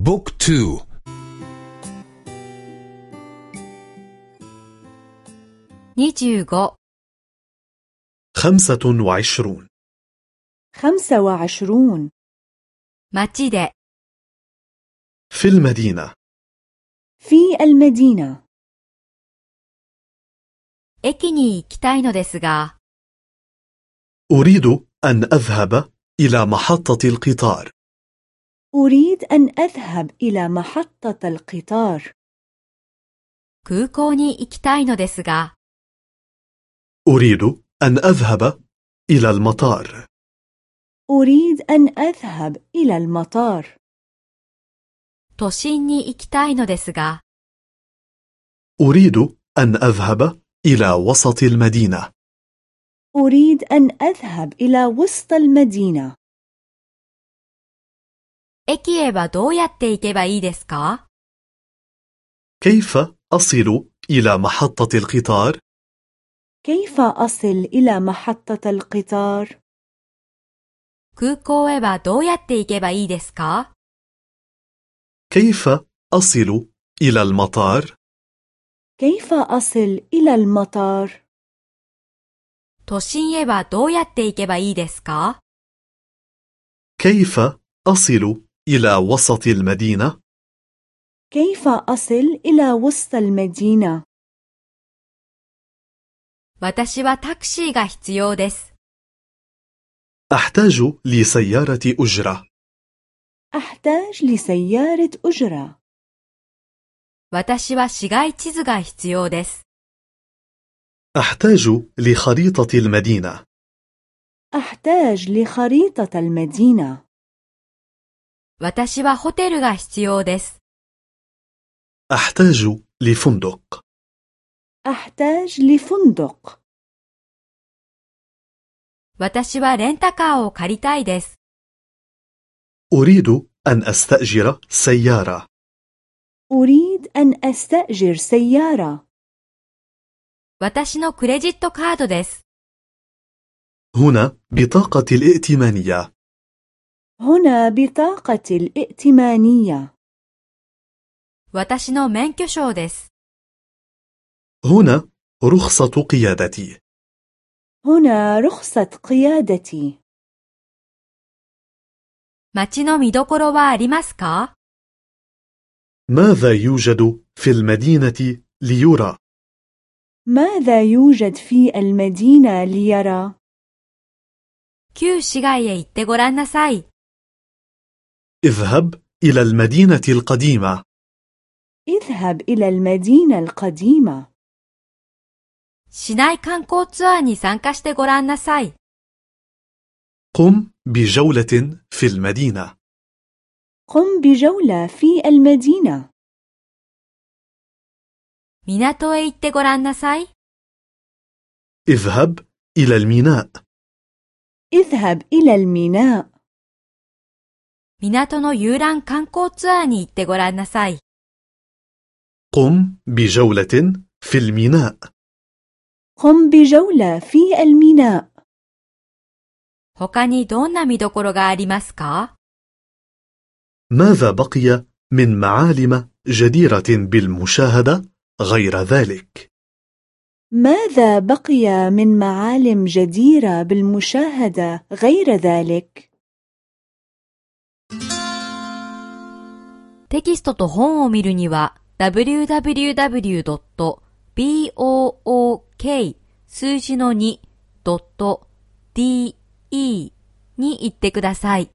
بوك تو 25 خمسة وعشرون خمسة وعشرون 街で في المدينة في المدينة 駅に行きたいのですが、 أريد أن أذهب إلى محطة القطار أريد أن أذهب إلى محطة القطار 空港に行きたいのですが、 أريد أن أذهب إلى المطار أريد أن أذهب إلى المطار 都心に行きたいのですが、 أريد أن أذهب إلى وسط المدينة أريد أن أذهب إلى وسط المدينة 駅へはどうやって行けばいいですか كيف أصل إلى محطة القطار؟ كيف أصل إلى محطة القطار؟ 空港へはどうやって行けばいいですか كيف أصل إلى المطار؟ كيف أصل إلى المطار؟ 都心へはどうやって行けばいいですか كيف أصل إلى وسط المدينة؟ كيف أصل إلى وسط المدينة؟ 私はタクシーが必要です。 أحتاج لسيارة أجرة أحتاج لسيارة أجرة 私は市街地図が必要です。 أحتاج لخريطة المدينة أحتاج لخريطة المدينة 私はホテルが必要です。 أحتاج لفندق أحتاج لفندق 私はレンタカーを借りたいです。 أريد أن أستأجر سيارة أريد أن أستأجر سيارة 私のクレジットカードです。 هنا بطاقة الائتمانية هنا بطاقة الائتمانية 私の免許証です。 هنا رخصة قيادتي هنا رخصة قيادتي 街の見どころはありますか ماذا يوجد في المدينة ليرى؟ ماذا يوجد في المدينة ليرى؟ 旧市街へ行ってごらんなさい。 اذهب إلى المدينة القديمة اذهب إلى المدينة القديمة 市内観光ツアーに参加してごらんなさい。 قم بجولة في المدينة قم بجولة في المدينة 港へ行ってごらんなさい。 اذهب إلى الميناء اذهب إلى الميناء 港の遊覧観光ツアーに行ってごらんなさい。 قم بجولة في الميناء قم بجولة في الميناء 他にどんな見どころがありますか ماذا بقي من معالم جديرة بالمشاهدة غير ذلك؟ ماذا بقي من معالم جديرة بالمشاهدة غير ذلك؟ テキストと本を見るには www.book 数字の 2.de に行ってください。